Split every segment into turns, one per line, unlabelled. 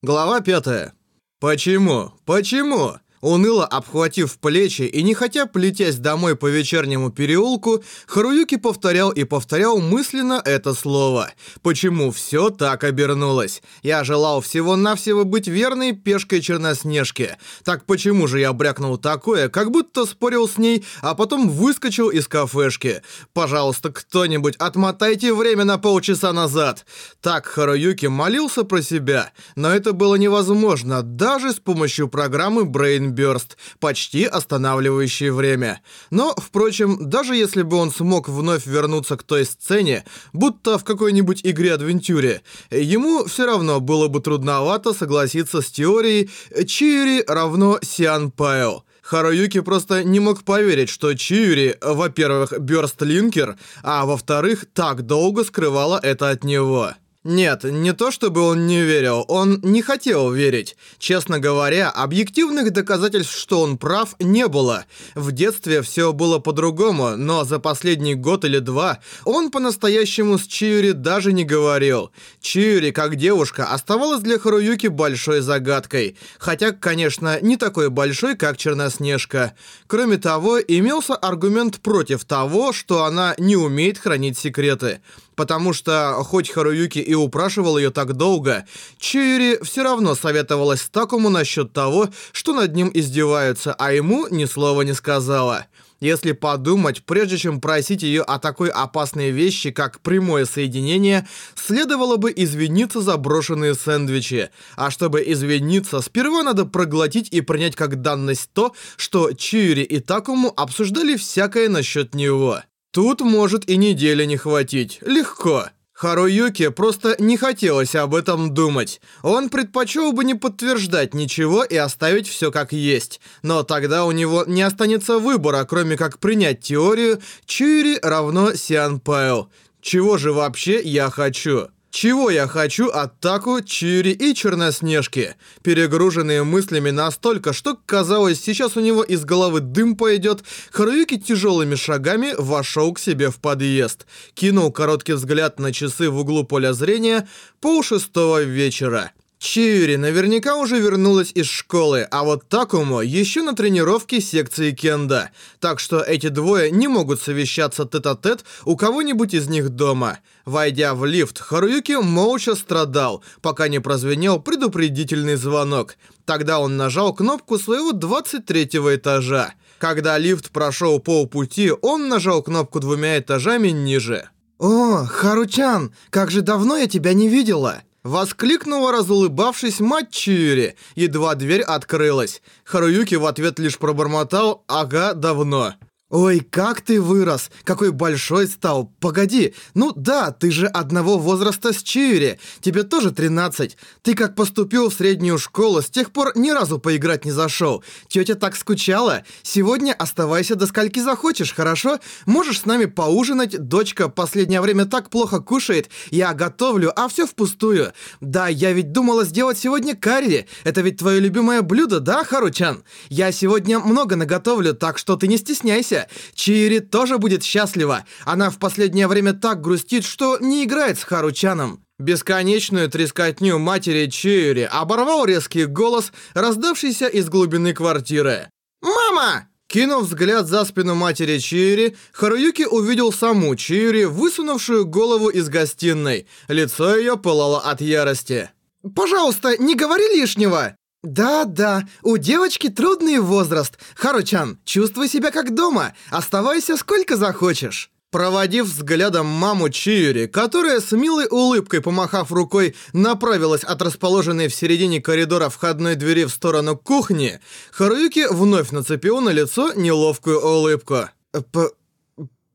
Глава 5. Почему? Почему? Уныло обхватив плечи и не хотя плетясь домой по вечернему переулку, Харуюки повторял и повторял мысленно это слово. Почему все так обернулось? Я желал всего-навсего быть верной пешкой Черноснежки. Так почему же я брякнул такое, как будто спорил с ней, а потом выскочил из кафешки? Пожалуйста, кто-нибудь отмотайте время на полчаса назад. Так Харуюки молился про себя, но это было невозможно даже с помощью программы Brain Бёрст, почти останавливающий время. Но, впрочем, даже если бы он смог вновь вернуться к той сцене, будто в какой-нибудь игре-адвентюре, ему все равно было бы трудновато согласиться с теорией Чири равно Сиан Пайо. Харуюки просто не мог поверить, что Чиури, во-первых, бёрстлинкер, а во-вторых, так долго скрывала это от него. Нет, не то чтобы он не верил, он не хотел верить. Честно говоря, объективных доказательств, что он прав, не было. В детстве все было по-другому, но за последний год или два он по-настоящему с Чиури даже не говорил. Чиури, как девушка, оставалась для Харуюки большой загадкой. Хотя, конечно, не такой большой, как Черноснежка. Кроме того, имелся аргумент против того, что она не умеет хранить секреты потому что, хоть Харуюки и упрашивал ее так долго, Чиури все равно советовалась Такому насчет того, что над ним издеваются, а ему ни слова не сказала. Если подумать, прежде чем просить ее о такой опасной вещи, как прямое соединение, следовало бы извиниться за брошенные сэндвичи. А чтобы извиниться, сперва надо проглотить и принять как данность то, что Чиури и Такому обсуждали всякое насчет него. Тут может и недели не хватить. Легко. Харуюке просто не хотелось об этом думать. Он предпочел бы не подтверждать ничего и оставить все как есть. Но тогда у него не останется выбора, кроме как принять теорию Чири равно Сиан Пайо. Чего же вообще я хочу? Чего я хочу от Таку, Чири и Черноснежки? Перегруженные мыслями настолько, что, казалось, сейчас у него из головы дым пойдет, Харуюки тяжелыми шагами вошел к себе в подъезд. Кинул короткий взгляд на часы в углу поля зрения пол шестого вечера. Чиури наверняка уже вернулась из школы, а вот Такому еще на тренировке секции кенда. Так что эти двое не могут совещаться тет-а-тет -тет у кого-нибудь из них дома. Войдя в лифт, Харуюки молча страдал, пока не прозвенел предупредительный звонок. Тогда он нажал кнопку своего 23 этажа. Когда лифт прошел полпути, он нажал кнопку двумя этажами ниже.
«О, Харучан, как же давно я тебя не видела!»
Воскликнула, разулыбавшись, мать Чиури. Едва дверь открылась. Харуюки в ответ лишь пробормотал «Ага, давно».
«Ой, как ты вырос! Какой большой стал! Погоди! Ну да, ты же одного возраста с Чиури. Тебе тоже 13. Ты как поступил в среднюю школу, с тех пор ни разу поиграть не зашел. Тетя так скучала. Сегодня оставайся до скольки захочешь, хорошо? Можешь с нами поужинать. Дочка последнее время так плохо кушает. Я готовлю, а все впустую. Да, я ведь думала сделать сегодня карри. Это ведь твое любимое блюдо, да, Харучан? Я сегодня много наготовлю, так что ты не стесняйся. Чири тоже будет счастлива. Она в последнее время так грустит, что не играет с Харучаном.
Бесконечную трескотню матери Чири оборвал резкий голос, раздавшийся из глубины квартиры. «Мама!» Кинув взгляд за спину матери Чири, Харуюки увидел саму Чири, высунувшую голову из гостиной. Лицо ее пылало от ярости.
«Пожалуйста, не говори лишнего!» «Да-да, у девочки трудный возраст. Харучан, чувствуй себя как дома. Оставайся сколько захочешь».
Проводив взглядом маму Чиури, которая с милой улыбкой, помахав рукой, направилась от расположенной в середине коридора входной двери в сторону кухни, Харуюки вновь нацепил на лицо неловкую улыбку.
П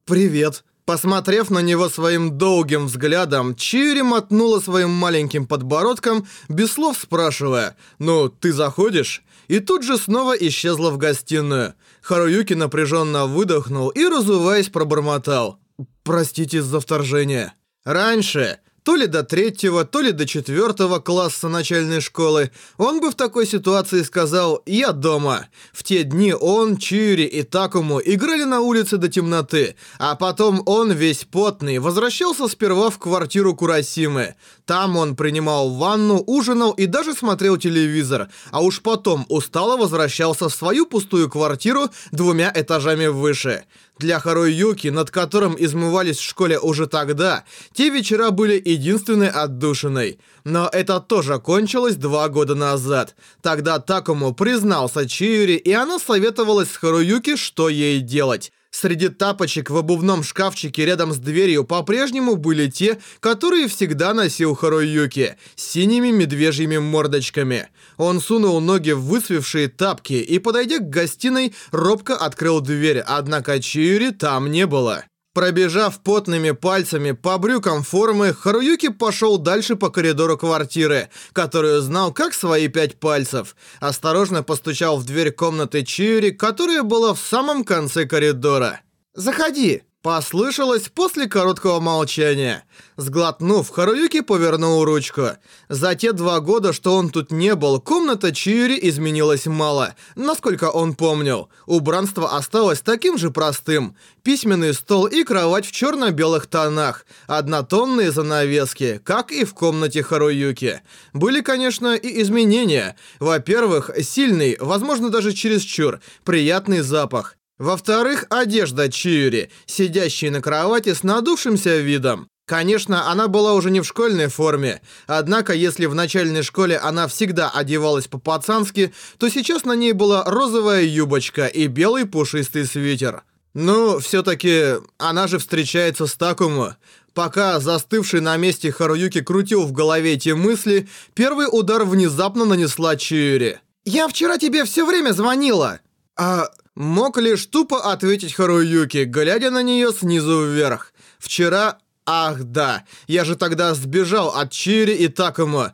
«Привет».
Посмотрев на него своим долгим взглядом, Чири мотнула своим маленьким подбородком, без слов спрашивая «Ну, ты заходишь?» И тут же снова исчезла в гостиную. Харуюки напряженно выдохнул и, разуваясь, пробормотал «Простите за вторжение». Раньше то ли до третьего, то ли до четвертого класса начальной школы, он бы в такой ситуации сказал «Я дома». В те дни он, Чири и Такому играли на улице до темноты, а потом он, весь потный, возвращался сперва в квартиру Курасимы. Там он принимал ванну, ужинал и даже смотрел телевизор, а уж потом устало возвращался в свою пустую квартиру двумя этажами выше. Для Харуюки, над которым измывались в школе уже тогда, те вечера были единственной отдушиной. Но это тоже кончилось два года назад. Тогда Такому признался Чиури, и она советовалась с Харуюки, что ей делать. Среди тапочек в обувном шкафчике рядом с дверью по-прежнему были те, которые всегда носил Харуюки, с синими медвежьими мордочками. Он сунул ноги в высвившие тапки и, подойдя к гостиной, робко открыл дверь, однако Чиури там не было. Пробежав потными пальцами по брюкам формы, Харуюки пошел дальше по коридору квартиры, которую знал как свои пять пальцев. Осторожно постучал в дверь комнаты Чиури, которая была в самом конце коридора. «Заходи!» Послышалось после короткого молчания. Сглотнув, Харуюки повернул ручку. За те два года, что он тут не был, комната Чиури изменилась мало, насколько он помнил. Убранство осталось таким же простым. Письменный стол и кровать в черно-белых тонах. Однотонные занавески, как и в комнате Харуюки. Были, конечно, и изменения. Во-первых, сильный, возможно даже чересчур, приятный запах. Во-вторых, одежда Чиури, сидящей на кровати с надувшимся видом. Конечно, она была уже не в школьной форме, однако если в начальной школе она всегда одевалась по-пацански, то сейчас на ней была розовая юбочка и белый пушистый свитер. Ну, все-таки она же встречается с Такому. Пока застывший на месте Харуюки крутил в голове эти мысли, первый удар внезапно нанесла Чиури. «Я вчера тебе все время звонила!» «А Мог лишь тупо ответить Харуюки, глядя на нее снизу вверх. Вчера... Ах, да. Я же тогда сбежал от Чири и Такому.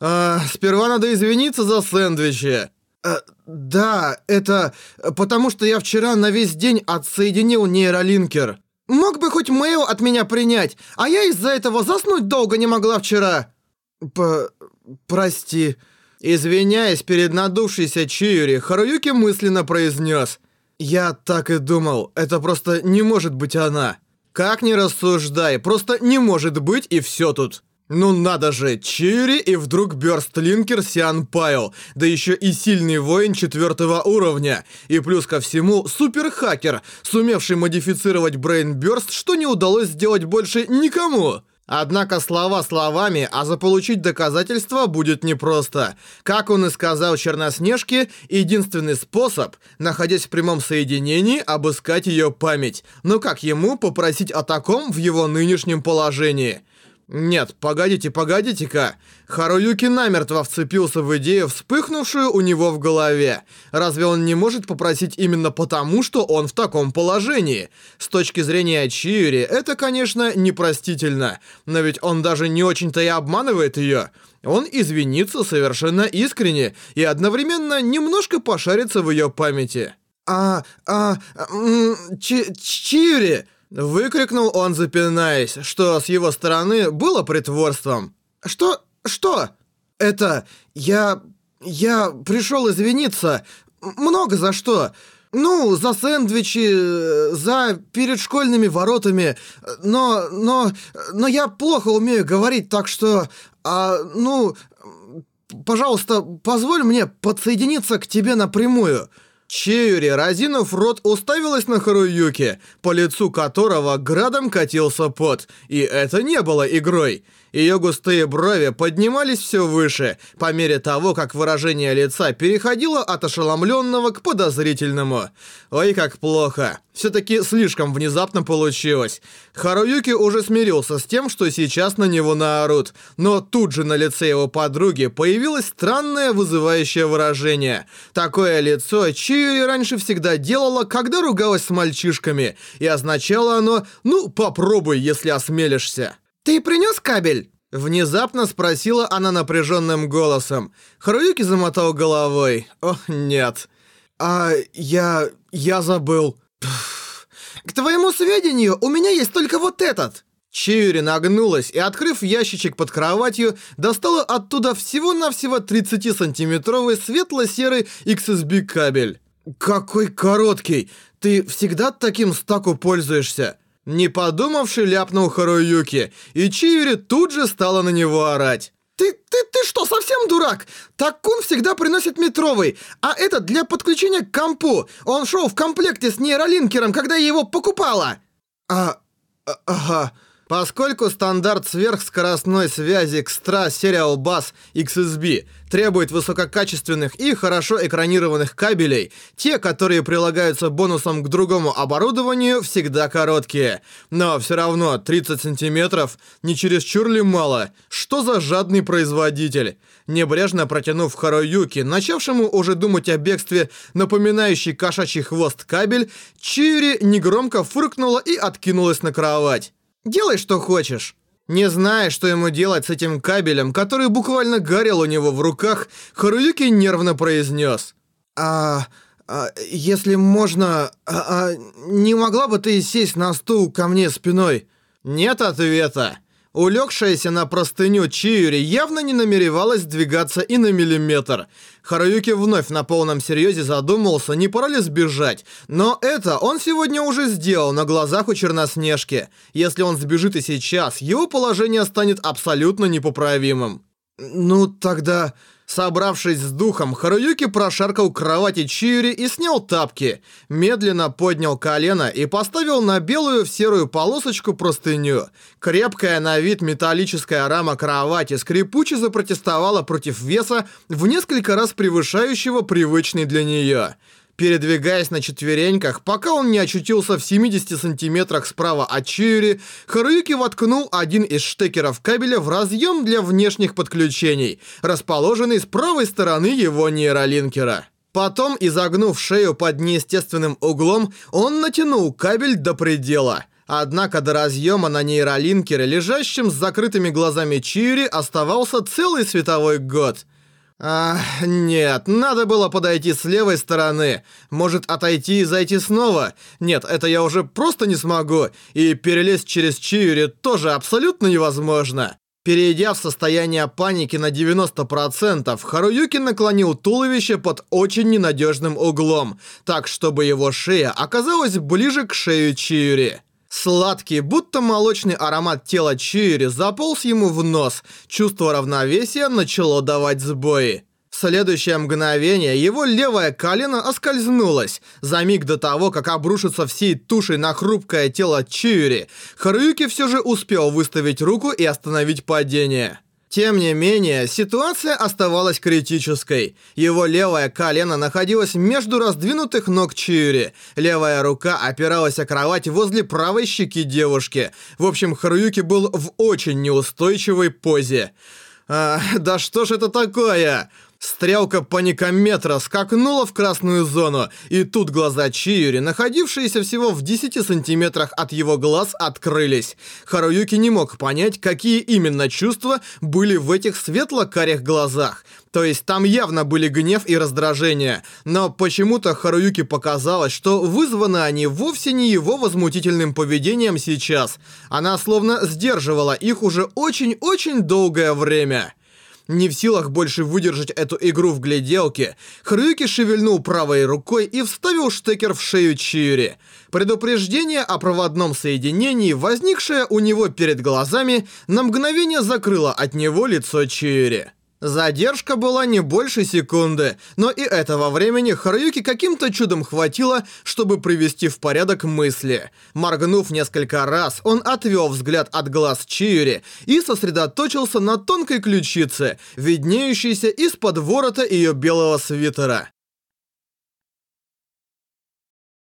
А, сперва надо извиниться за сэндвичи. А, да, это... Потому что я вчера на весь день отсоединил нейролинкер. Мог бы хоть мейл от меня принять, а я из-за этого заснуть долго не могла вчера. П... Прости. Извиняясь перед надувшейся Чиури, Харуюки мысленно произнес... «Я так и думал. Это просто не может быть она. Как ни рассуждай, просто не может быть и все тут». Ну надо же, Чири и вдруг Бёрстлинкер Сиан Пайл, да еще и сильный воин четвертого уровня. И плюс ко всему, суперхакер, сумевший модифицировать Брейн Бёрст, что не удалось сделать больше никому. Однако слова словами, а заполучить доказательства будет непросто. Как он и сказал Черноснежке, единственный способ, находясь в прямом соединении, обыскать ее память. Но как ему попросить о таком в его нынешнем положении? Нет, погодите, погодите-ка. Харуюки намертво вцепился в идею, вспыхнувшую у него в голове. Разве он не может попросить именно потому, что он в таком положении? С точки зрения Чиури, это, конечно, непростительно. Но ведь он даже не очень-то и обманывает ее. Он извинится совершенно искренне и одновременно немножко пошарится в ее памяти. «А... а... Чиури...» Выкрикнул он, запинаясь, что с его стороны было притворством. «Что? Что?» «Это... я... я пришел извиниться. Много за что. Ну, за сэндвичи, за перед школьными воротами. Но... но... но я плохо умею говорить, так что... А, ну... Пожалуйста, позволь мне подсоединиться к тебе напрямую». Чиури, разинув рот, уставилась на Харуюки, по лицу которого градом катился пот. И это не было игрой. Ее густые брови поднимались все выше, по мере того, как выражение лица переходило от ошеломленного к подозрительному. Ой, как плохо. Все-таки слишком внезапно получилось. Харуюки уже смирился с тем, что сейчас на него наорут, но тут же на лице его подруги появилось странное вызывающее выражение. Такое лицо Чиури раньше всегда делала, когда ругалась с мальчишками, и означало оно «ну, попробуй, если осмелишься». «Ты принес кабель?» Внезапно спросила она напряженным голосом. Харуюки замотал головой. «О, нет». «А я... я забыл». «К твоему сведению, у меня есть только вот этот». Чиури нагнулась и, открыв ящичек под кроватью, достала оттуда всего-навсего 30-сантиметровый светло-серый XSB кабель. «Какой короткий! Ты всегда таким стаку пользуешься?» Не подумавши, ляпнул Харуюки, и Чиури тут же стала на него орать.
Ты, ты, ты что, совсем дурак? Такун всегда приносит метровый, а этот для подключения к компу. Он шел в комплекте с нейролинкером, когда я его покупала.
А, а ага. Поскольку стандарт сверхскоростной связи Xtra Serial Bus XSB требует высококачественных и хорошо экранированных кабелей, те, которые прилагаются бонусом к другому оборудованию, всегда короткие. Но все равно 30 сантиметров не чересчур ли мало? Что за жадный производитель? Небрежно протянув Харуюки, начавшему уже думать о бегстве, напоминающий кошачий хвост кабель, Чири негромко фыркнула и откинулась на кровать. Делай, что хочешь. Не зная, что ему делать с этим кабелем, который буквально горел у него в руках, Харуюки нервно произнес.
«А... а если можно... А, а, не могла бы ты сесть на стул ко мне спиной?»
«Нет ответа». Улегшаяся на простыню Чиури явно не намеревалась двигаться и на миллиметр. Харуюки вновь на полном серьезе задумался, не пора ли сбежать. Но это он сегодня уже сделал на глазах у Черноснежки. Если он сбежит и сейчас, его положение станет абсолютно непоправимым.
«Ну, тогда...»
Собравшись с духом, Харуюки прошаркал кровати Чиури и снял тапки. Медленно поднял колено и поставил на белую в серую полосочку простыню. Крепкая на вид металлическая рама кровати скрипуче запротестовала против веса в несколько раз превышающего привычный для нее. Передвигаясь на четвереньках, пока он не очутился в 70 сантиметрах справа от Чиури, Харуюки воткнул один из штекеров кабеля в разъем для внешних подключений, расположенный с правой стороны его нейролинкера. Потом, изогнув шею под неестественным углом, он натянул кабель до предела. Однако до разъема на нейролинкере, лежащем с закрытыми глазами Чиури, оставался целый световой год – а, нет, надо было подойти с левой стороны. Может, отойти и зайти снова? Нет, это я уже просто не смогу. И перелезть через Чиури тоже абсолютно невозможно. Перейдя в состояние паники на 90%, Харуюки наклонил туловище под очень ненадежным углом, так чтобы его шея оказалась ближе к шею Чиури. Сладкий, будто молочный аромат тела Чири заполз ему в нос. Чувство равновесия начало давать сбои. В следующее мгновение его левое колено оскользнулось. За миг до того, как обрушиться всей тушей на хрупкое тело Чиури, Харуюки все же успел выставить руку и остановить падение. Тем не менее, ситуация оставалась критической. Его левое колено находилось между раздвинутых ног Чиури. Левая рука опиралась о кровать возле правой щеки девушки. В общем, Харуюки был в очень неустойчивой позе. А, да что ж это такое? Стрелка паникометра скакнула в красную зону, и тут глаза Чиюри, находившиеся всего в 10 сантиметрах от его глаз, открылись. Харуюки не мог понять, какие именно чувства были в этих светло-карих глазах. То есть там явно были гнев и раздражение, но почему-то Харуюки показалось, что вызваны они вовсе не его возмутительным поведением сейчас. Она словно сдерживала их уже очень-очень долгое время. Не в силах больше выдержать эту игру в гляделке, Хрюки шевельнул правой рукой и вставил штекер в шею Чиури. Предупреждение о проводном соединении, возникшее у него перед глазами, на мгновение закрыло от него лицо Чиури. Задержка была не больше секунды, но и этого времени Харуюки каким-то чудом хватило, чтобы привести в порядок мысли. Моргнув несколько раз, он отвел взгляд от глаз Чиури и сосредоточился на тонкой ключице, виднеющейся из-под ворота ее белого свитера.